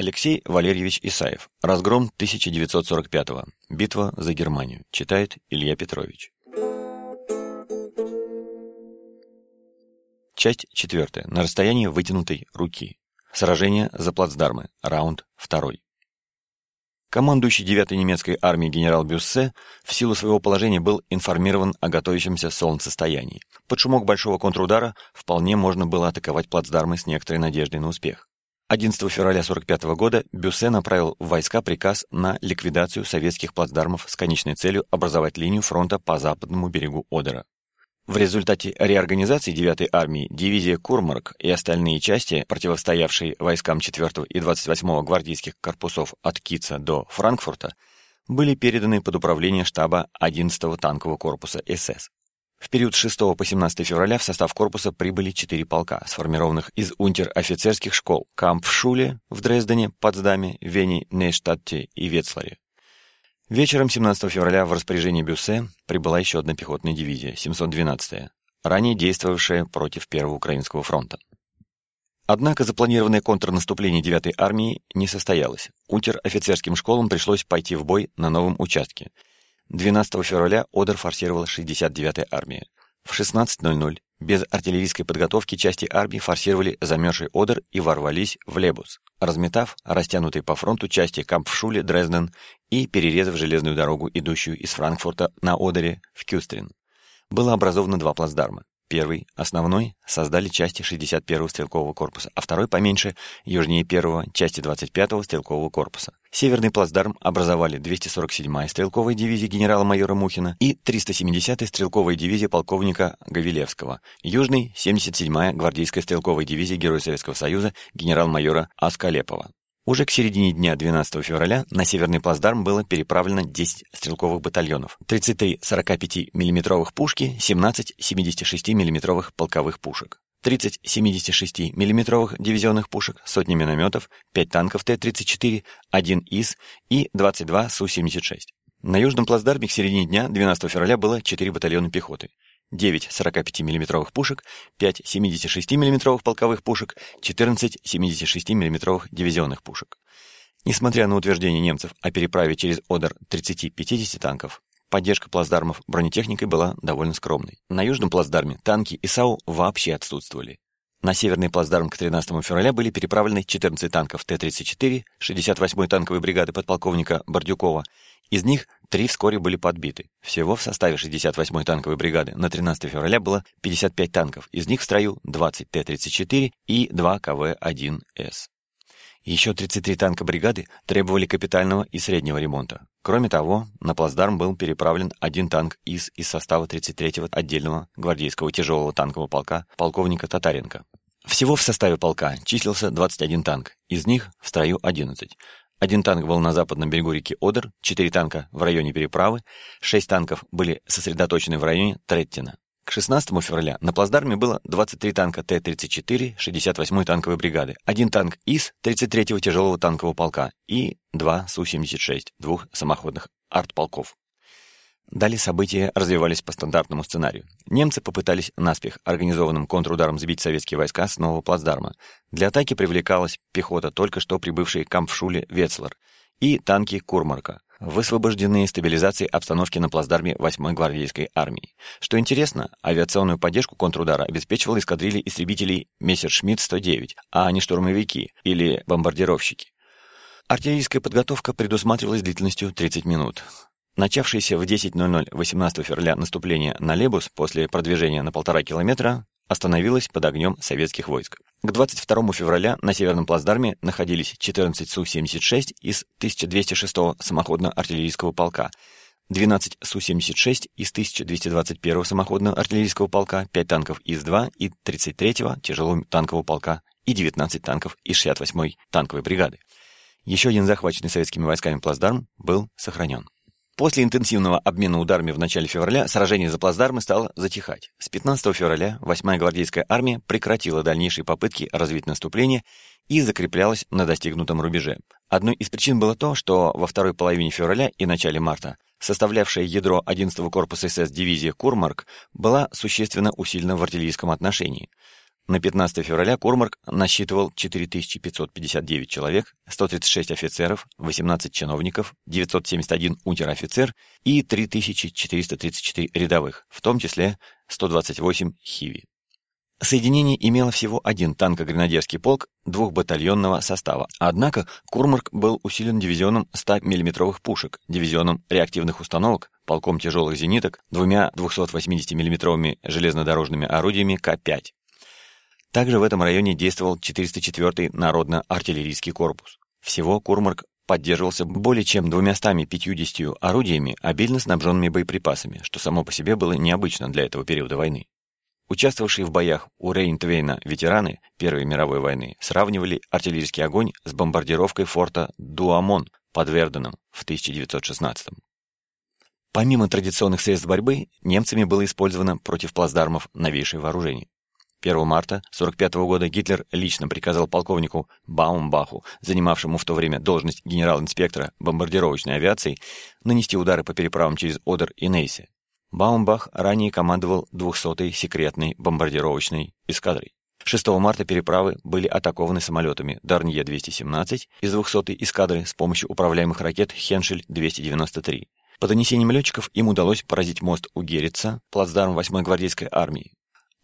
Алексей Валерьевич Исаев. Разгром 1945 -го. Битва за Германию. Читает Илья Петрович. Часть четвертая. На расстоянии вытянутой руки. Сражение за плацдармы. Раунд второй. Командующий 9-й немецкой армией генерал Бюссе в силу своего положения был информирован о готовящемся солнцестоянии. Под шумок большого контрудара вполне можно было атаковать плацдармы с некоторой надеждой на успех. 11 февраля 1945 года Бюссе направил в войска приказ на ликвидацию советских плацдармов с конечной целью образовать линию фронта по западному берегу Одера. В результате реорганизации 9-й армии дивизия Курмарк и остальные части, противостоявшие войскам 4 и 28-го гвардейских корпусов от Кица до Франкфурта, были переданы под управление штаба 11-го танкового корпуса СС. В период с 6 по 17 февраля в состав корпуса прибыли четыре полка, сформированных из унтер-офицерских школ Кампфшуле в Дрездене, Потсдаме, Вене, Нейштадте и Ветсларе. Вечером 17 февраля в распоряжении Бюссе прибыла еще одна пехотная дивизия, 712-я, ранее действовавшая против Первого Украинского фронта. Однако запланированное контрнаступление 9-й армии не состоялось. Унтер-офицерским школам пришлось пойти в бой на новом участке – 12 февраля Одер форсировала 69-я армия. В 16.00 без артиллерийской подготовки части армии форсировали замерзший Одер и ворвались в Лебус, разметав растянутые по фронту части Кампфшуле, Дрезден и перерезав железную дорогу, идущую из Франкфурта на Одере в Кюстрин. Было образовано два плацдарма. Первый, основной, создали части 61-го стрелкового корпуса, а второй поменьше, южнее первого, части 25-го стрелкового корпуса. Северный плацдарм образовали 247-я стрелковая дивизия генерала-майора Мухина и 370-я стрелковая дивизия полковника Гавилевского, южный 77-я гвардейская стрелковая дивизия Героя Советского Союза генерал-майора Аскалепова. Уже к середине дня 12 февраля на Северный плацдарм было переправлено 10 стрелковых батальонов, 33 45 миллиметровых пушки, 17 76 миллиметровых полковых пушек. 30 76 миллиметровых дивизионных пушек, сотни минометов, 5 танков Т-34, 1 ИС и 22 Су-76. На южном плацдарме к середине дня 12 февраля было 4 батальона пехоты. 9 45 миллиметровых пушек, 5 76 миллиметровых полковых пушек, 14 76 миллиметровых дивизионных пушек. Несмотря на утверждение немцев о переправе через Одер 30-50 танков, поддержка плацдармов бронетехникой была довольно скромной. На южном плацдарме танки и САУ вообще отсутствовали. На северный плацдарм к 13 февраля были переправлены 14 танков Т-34 68-й танковой бригады подполковника Бордюкова. Из них три вскоре были подбиты. Всего в составе 68-й танковой бригады на 13 февраля было 55 танков, из них в строю 20 Т-34 и 2 КВ-1С. Еще 33 танка бригады требовали капитального и среднего ремонта. Кроме того, на плацдарм был переправлен один танк из из состава 33-го отдельного гвардейского тяжелого танкового полка полковника Татаренко. Всего в составе полка числился 21 танк, из них в строю 11. Один танк был на западном берегу реки Одер, четыре танка в районе переправы, шесть танков были сосредоточены в районе Треттина. К 16 февраля на плацдарме было 23 танка Т-34 68-й танковой бригады, один танк ИС 33-го тяжелого танкового полка и два Су-76, двух самоходных артполков. Далее события развивались по стандартному сценарию. Немцы попытались наспех организованным контрударом сбить советские войска с нового плацдарма. Для атаки привлекалась пехота, только что прибывшей к Кампфшуле Вецлер, и танки Курмарка высвобожденные стабилизацией обстановки на плацдарме 8-й гвардейской армии. Что интересно, авиационную поддержку контрудара обеспечивала эскадрилья истребителей Мессершмитт-109, а не штурмовики или бомбардировщики. Артиллерийская подготовка предусматривалась длительностью 30 минут. Начавшееся в 10.00 18 февраля наступление на Лебус после продвижения на полтора километра остановилось под огнем советских войск. К 22 февраля на Северном плацдарме находились 14 Су-76 из 1206-го самоходно-артиллерийского полка, 12 Су-76 из 1221-го самоходного артиллерийского полка, 5 танков ИС-2 и 33-го тяжелого танкового полка и 19 танков из 68-й танковой бригады. Еще один захваченный советскими войсками плацдарм был сохранен. После интенсивного обмена ударами в начале февраля сражение за плацдармы стало затихать. С 15 февраля 8-я гвардейская армия прекратила дальнейшие попытки развить наступление и закреплялась на достигнутом рубеже. Одной из причин было то, что во второй половине февраля и начале марта составлявшая ядро 11-го корпуса СС дивизия Курмарк была существенно усилена в артиллерийском отношении. На 15 февраля Курмарк насчитывал 4559 человек, 136 офицеров, 18 чиновников, 971 унтер-офицер и 3434 рядовых, в том числе 128 хиви. Соединение имело всего один танко-гренадерский полк двухбатальонного состава, однако Курмарк был усилен дивизионом 100 миллиметровых пушек, дивизионом реактивных установок, полком тяжелых зениток, двумя 280 миллиметровыми железнодорожными орудиями К-5. Также в этом районе действовал 404-й народно-артиллерийский корпус. Всего Курмарк поддерживался более чем 250 орудиями, обильно снабженными боеприпасами, что само по себе было необычно для этого периода войны. Участвовавшие в боях у Рейн-Твейна ветераны Первой мировой войны сравнивали артиллерийский огонь с бомбардировкой форта Дуамон под Верденом в 1916 -м. Помимо традиционных средств борьбы, немцами было использовано против плацдармов новейшее вооружение. 1 марта 1945 года Гитлер лично приказал полковнику Баумбаху, занимавшему в то время должность генерал-инспектора бомбардировочной авиации, нанести удары по переправам через Одер и Нейсе. Баумбах ранее командовал 200-й секретной бомбардировочной эскадрой. 6 марта переправы были атакованы самолетами Дарнье-217 из 200-й эскадры с помощью управляемых ракет Хеншель-293. По донесениям летчиков им удалось поразить мост у Герица, плацдарм 8-й гвардейской армии,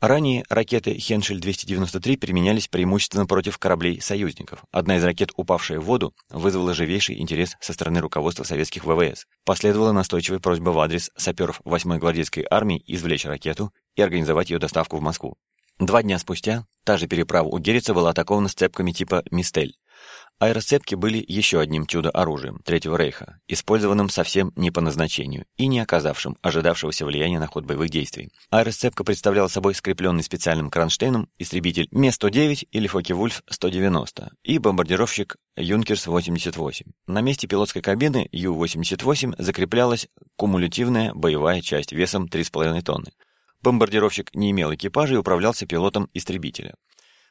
Ранее ракеты «Хеншель-293» применялись преимущественно против кораблей союзников. Одна из ракет, упавшая в воду, вызвала живейший интерес со стороны руководства советских ВВС. Последовала настойчивая просьба в адрес саперов 8-й гвардейской армии извлечь ракету и организовать ее доставку в Москву. Два дня спустя та же переправа у Герица была атакована сцепками типа «Мистель». Аэросцепки были еще одним чудо-оружием Третьего Рейха, использованным совсем не по назначению и не оказавшим ожидавшегося влияния на ход боевых действий. Аэросцепка представляла собой скрепленный специальным кронштейном истребитель Ме-109 или Фоке-Вульф-190 и бомбардировщик Юнкерс-88. На месте пилотской кабины Ю-88 закреплялась кумулятивная боевая часть весом 3,5 тонны. Бомбардировщик не имел экипажа и управлялся пилотом истребителя.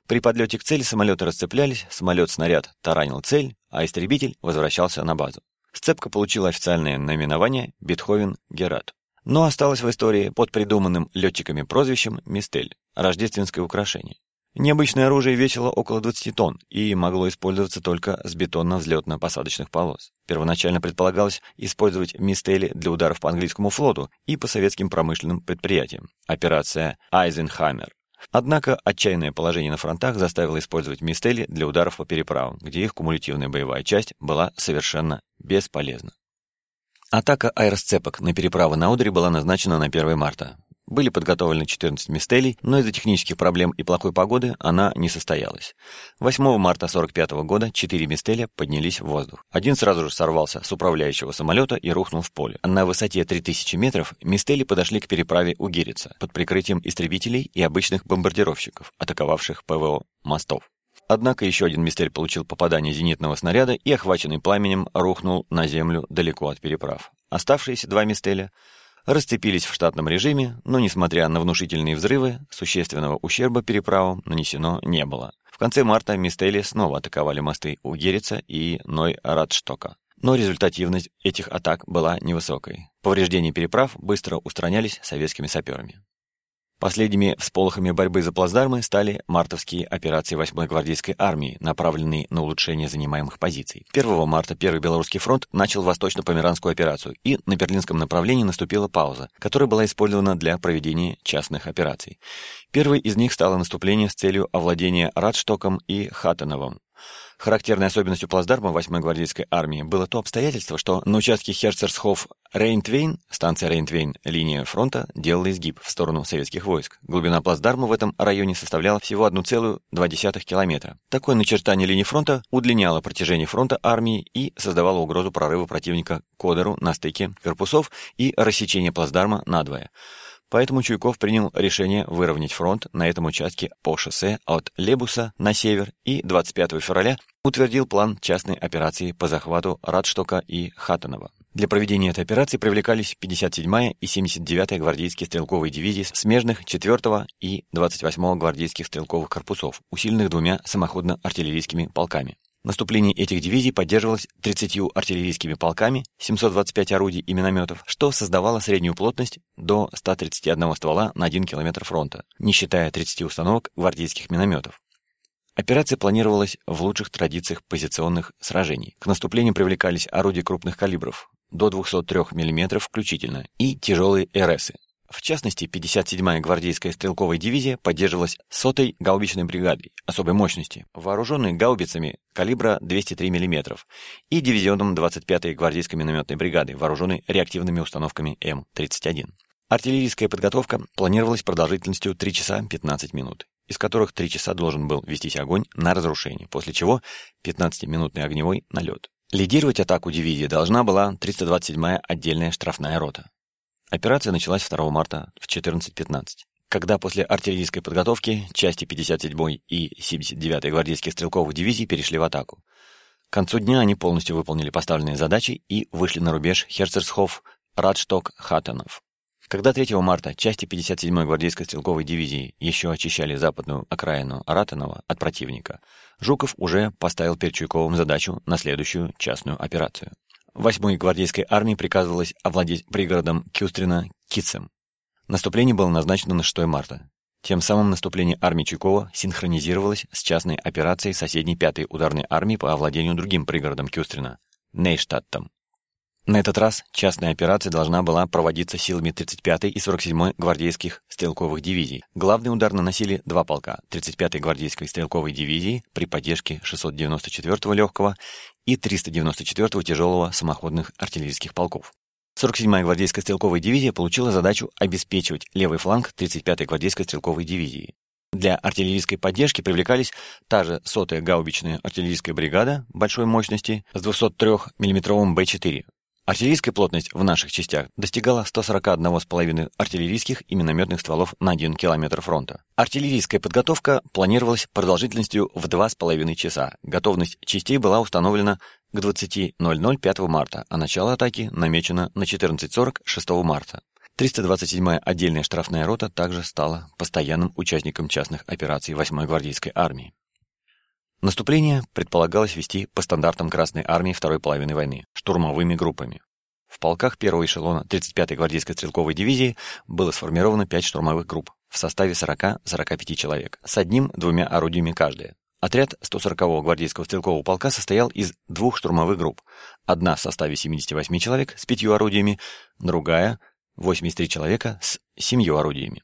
При подлете к цели самолеты расцеплялись, самолет-снаряд таранил цель, а истребитель возвращался на базу. Сцепка получила официальное наименование «Бетховен-Герат». Но осталась в истории под придуманным летчиками прозвищем «Мистель» — рождественское украшение. Необычное оружие весило около 20 тонн и могло использоваться только с бетонно-взлетно-посадочных полос. Первоначально предполагалось использовать «Мистели» для ударов по английскому флоту и по советским промышленным предприятиям. Операция «Айзенхаймер» Однако отчаянное положение на фронтах заставило использовать мистели для ударов по переправам, где их кумулятивная боевая часть была совершенно бесполезна. Атака аэросцепок на переправы на Одере была назначена на 1 марта. Были подготовлены 14 мистелей, но из-за технических проблем и плохой погоды она не состоялась. 8 марта 1945 года 4 мистеля поднялись в воздух. Один сразу же сорвался с управляющего самолета и рухнул в поле. На высоте 3000 метров мистели подошли к переправе у Герица под прикрытием истребителей и обычных бомбардировщиков, атаковавших ПВО мостов. Однако еще один мистель получил попадание зенитного снаряда и, охваченный пламенем, рухнул на землю далеко от переправ. Оставшиеся два мистеля расцепились в штатном режиме, но, несмотря на внушительные взрывы, существенного ущерба переправам нанесено не было. В конце марта Мистели снова атаковали мосты у Герица и Ной-Радштока. Но результативность этих атак была невысокой. Повреждения переправ быстро устранялись советскими саперами. Последними всполохами борьбы за плацдармы стали мартовские операции 8-й гвардейской армии, направленные на улучшение занимаемых позиций. 1 марта Первый Белорусский фронт начал восточно-померанскую операцию, и на Берлинском направлении наступила пауза, которая была использована для проведения частных операций. Первой из них стало наступление с целью овладения Радштоком и Хаттеновым. Характерной особенностью плацдарма 8-й гвардейской армии было то обстоятельство, что на участке Херцерсхоф Рейнтвейн, станция Рейнтвейн, линия фронта, делала изгиб в сторону советских войск. Глубина плацдарма в этом районе составляла всего 1,2 километра. Такое начертание линии фронта удлиняло протяжение фронта армии и создавало угрозу прорыва противника к Одеру на стыке корпусов и рассечения плацдарма надвое. Поэтому Чуйков принял решение выровнять фронт на этом участке по шоссе от Лебуса на север и 25 февраля утвердил план частной операции по захвату Радштока и Хаттенова. Для проведения этой операции привлекались 57-я и 79-я гвардейские стрелковые дивизии смежных 4-го и 28-го гвардейских стрелковых корпусов, усиленных двумя самоходно-артиллерийскими полками. Наступление этих дивизий поддерживалось 30 артиллерийскими полками, 725 орудий и минометов, что создавало среднюю плотность до 131 ствола на 1 километр фронта, не считая 30 установок гвардейских минометов. Операция планировалась в лучших традициях позиционных сражений. К наступлению привлекались орудия крупных калибров, до 203 мм включительно, и тяжелые РСы, в частности, 57-я гвардейская стрелковая дивизия поддерживалась сотой гаубичной бригадой особой мощности, вооруженной гаубицами калибра 203 мм, и дивизионом 25-й гвардейской минометной бригады, вооруженной реактивными установками М-31. Артиллерийская подготовка планировалась продолжительностью 3 часа 15 минут, из которых 3 часа должен был вестись огонь на разрушение, после чего 15-минутный огневой налет. Лидировать атаку дивизии должна была 327-я отдельная штрафная рота. Операция началась 2 марта в 14.15, когда после артиллерийской подготовки части 57-й и 79-й гвардейских стрелковых дивизий перешли в атаку. К концу дня они полностью выполнили поставленные задачи и вышли на рубеж Херцерсхоф, Радшток, Хаттенов. Когда 3 марта части 57-й гвардейской стрелковой дивизии еще очищали западную окраину Аратанова от противника, Жуков уже поставил перед Чуйковым задачу на следующую частную операцию. 8-й гвардейской армии приказывалось овладеть пригородом Кюстрина Китцем. Наступление было назначено на 6 марта. Тем самым наступление армии Чуйкова синхронизировалось с частной операцией соседней 5-й ударной армии по овладению другим пригородом Кюстрина – Нейштадтом. На этот раз частная операция должна была проводиться силами 35-й и 47-й гвардейских стрелковых дивизий. Главный удар наносили два полка 35-й гвардейской стрелковой дивизии при поддержке 694-го легкого и 394-го тяжелого самоходных артиллерийских полков. 47-я гвардейская стрелковая дивизия получила задачу обеспечивать левый фланг 35-й гвардейской стрелковой дивизии. Для артиллерийской поддержки привлекались та же сотая гаубичная артиллерийская бригада большой мощности с 203 миллиметровым Б-4, Артиллерийская плотность в наших частях достигала 141,5 артиллерийских и минометных стволов на 1 километр фронта. Артиллерийская подготовка планировалась продолжительностью в 2,5 часа. Готовность частей была установлена к 20.00 5 марта, а начало атаки намечено на 14.40 6 марта. 327-я отдельная штрафная рота также стала постоянным участником частных операций 8-й гвардейской армии. Наступление предполагалось вести по стандартам Красной армии второй половины войны, штурмовыми группами. В полках первого эшелона 35-й гвардейской стрелковой дивизии было сформировано 5 штурмовых групп в составе 40-45 человек, с одним-двумя орудиями каждая. Отряд 140-го гвардейского стрелкового полка состоял из двух штурмовых групп. Одна в составе 78 человек с пятью орудиями, другая — 83 человека с семью орудиями.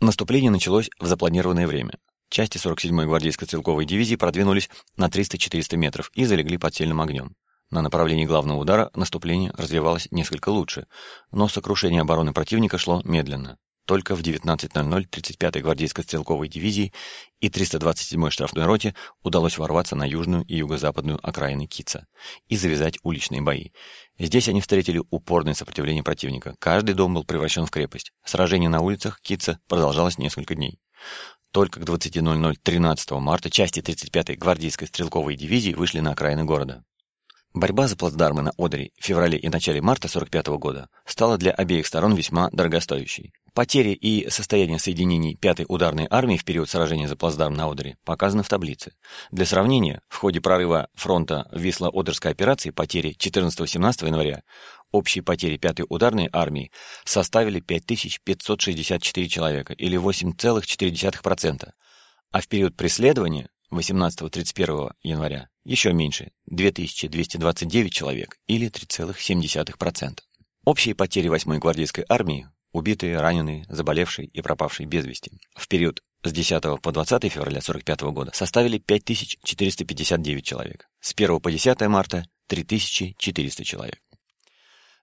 Наступление началось в запланированное время. Части 47-й гвардейской стрелковой дивизии продвинулись на 300-400 метров и залегли под сильным огнем. На направлении главного удара наступление развивалось несколько лучше, но сокрушение обороны противника шло медленно. Только в 19.00 35-й гвардейской стрелковой дивизии и 327-й штрафной роте удалось ворваться на южную и юго-западную окраины Кица и завязать уличные бои. Здесь они встретили упорное сопротивление противника. Каждый дом был превращен в крепость. Сражение на улицах Кица продолжалось несколько дней. Только к 20.00 13 марта части 35-й гвардейской стрелковой дивизии вышли на окраины города. Борьба за плацдармы на Одере в феврале и начале марта 45 -го года стала для обеих сторон весьма дорогостоящей. Потери и состояние соединений 5-й ударной армии в период сражения за плацдарм на Одере показаны в таблице. Для сравнения, в ходе прорыва фронта Висло-Одерской операции потери 14-17 января общие потери 5-й ударной армии составили 5564 человека или 8,4%, а в период преследования 18-31 января еще меньше – 2229 человек или 3,7%. Общие потери 8-й гвардейской армии – убитые, раненые, заболевшие и пропавшие без вести – в период с 10 по 20 февраля 1945 года составили 5459 человек, с 1 по 10 марта – 3400 человек.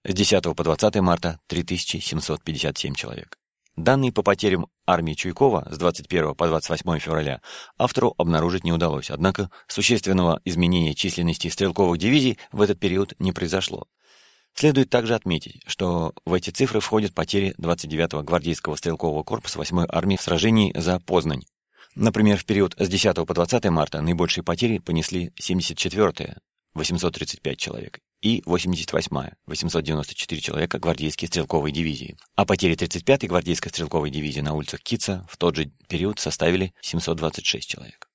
С 10 по 20 марта 3757 человек. Данные по потерям армии Чуйкова с 21 по 28 февраля автору обнаружить не удалось, однако существенного изменения численности стрелковых дивизий в этот период не произошло. Следует также отметить, что в эти цифры входят потери 29-го гвардейского стрелкового корпуса 8-й армии в сражении за Познань. Например, в период с 10 по 20 марта наибольшие потери понесли 74-я, 835 человек, и 88-я, 894 человека гвардейские стрелковые дивизии. А потери 35-й гвардейской стрелковой дивизии на улицах Кица в тот же период составили 726 человек.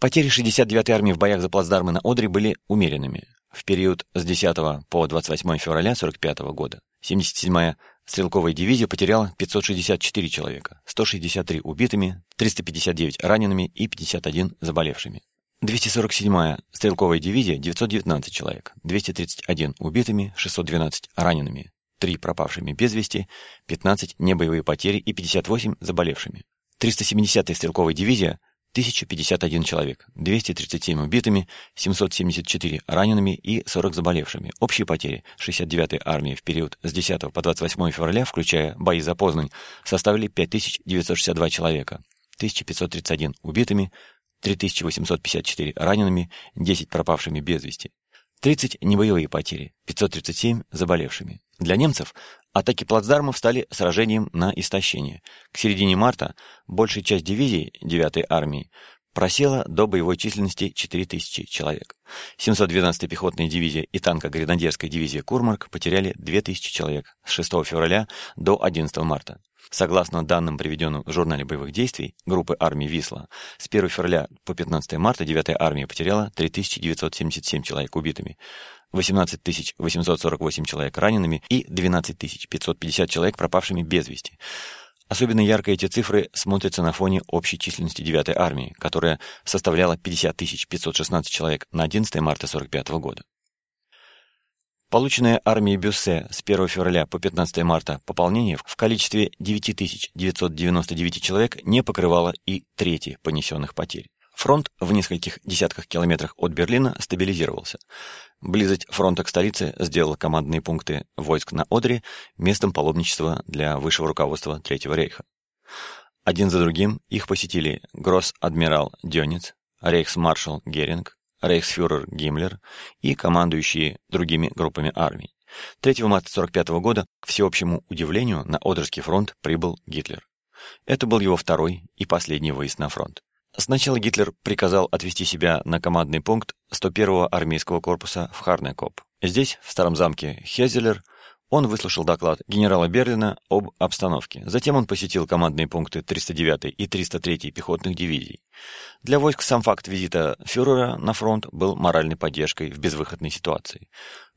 Потери 69-й армии в боях за плацдармы на Одре были умеренными. В период с 10 по 28 февраля 45 года 77-я стрелковая дивизия потеряла 564 человека, 163 убитыми, 359 ранеными и 51 заболевшими. 247-я стрелковая дивизия 919 человек, 231 убитыми, 612 ранеными, 3 пропавшими без вести, 15 небоевые потери и 58 заболевшими. 370-я стрелковая дивизия 1051 человек, 237 убитыми, 774 ранеными и 40 заболевшими. Общие потери 69-й армии в период с 10 по 28 февраля, включая бои за Познань, составили 5962 человека, 1531 убитыми, 3854 ранеными, 10 пропавшими без вести. 30 небоевые потери, 537 заболевшими. Для немцев атаки плацдармов стали сражением на истощение. К середине марта большая часть дивизий 9-й армии просела до боевой численности 4000 человек. 712-я пехотная дивизия и танко-гренадерская дивизия «Курмарк» потеряли 2000 человек с 6 февраля до 11 марта. Согласно данным, приведенным в журнале боевых действий группы армии «Висла», с 1 февраля по 15 марта 9-я армия потеряла 3977 человек убитыми, 18 848 человек ранеными и 12 550 человек пропавшими без вести. Особенно ярко эти цифры смотрятся на фоне общей численности 9-й армии, которая составляла 50 516 человек на 11 марта 1945 года. Полученное армией Бюссе с 1 февраля по 15 марта пополнение в количестве 9999 человек не покрывало и трети понесенных потерь. Фронт в нескольких десятках километрах от Берлина стабилизировался. Близость фронта к столице сделала командные пункты войск на Одре местом паломничества для высшего руководства Третьего рейха. Один за другим их посетили гросс-адмирал Дёнец, рейхсмаршал Геринг, рейхсфюрер Гиммлер и командующие другими группами армий. 3 марта 1945 года, к всеобщему удивлению, на Одерский фронт прибыл Гитлер. Это был его второй и последний выезд на фронт. Сначала Гитлер приказал отвести себя на командный пункт 101-го армейского корпуса в Харнекоп. Здесь, в старом замке Хезелер, он выслушал доклад генерала Берлина об обстановке. Затем он посетил командные пункты 309-й и 303-й пехотных дивизий. Для войск сам факт визита фюрера на фронт был моральной поддержкой в безвыходной ситуации.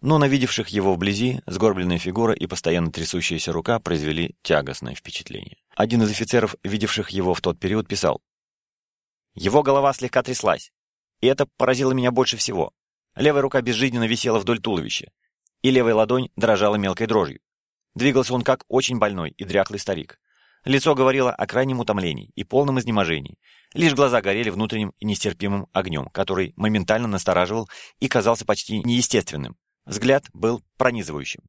Но на видевших его вблизи сгорбленная фигура и постоянно трясущаяся рука произвели тягостное впечатление. Один из офицеров, видевших его в тот период, писал «Его голова слегка тряслась, и это поразило меня больше всего. Левая рука безжизненно висела вдоль туловища, и левая ладонь дрожала мелкой дрожью. Двигался он как очень больной и дряхлый старик. Лицо говорило о крайнем утомлении и полном изнеможении. Лишь глаза горели внутренним и нестерпимым огнем, который моментально настораживал и казался почти неестественным. Взгляд был пронизывающим.